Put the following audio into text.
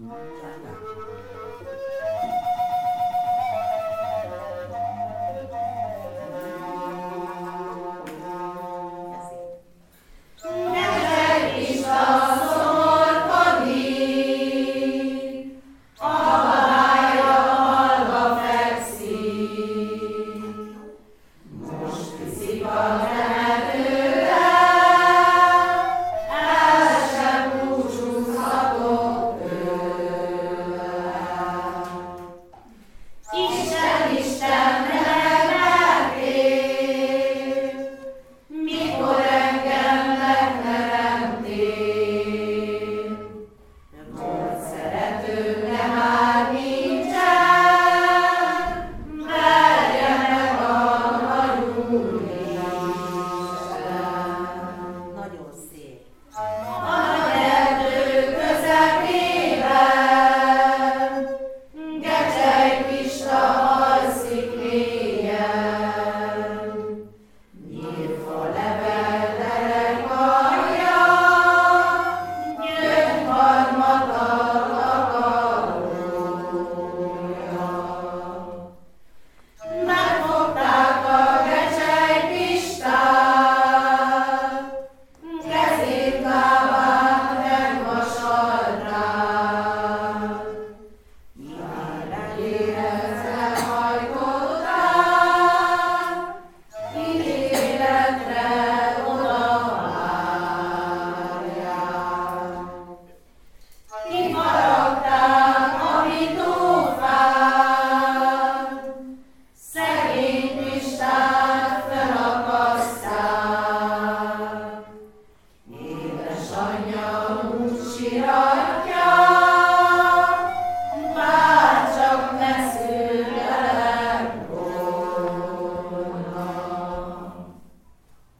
Chán à. 啊。Sanya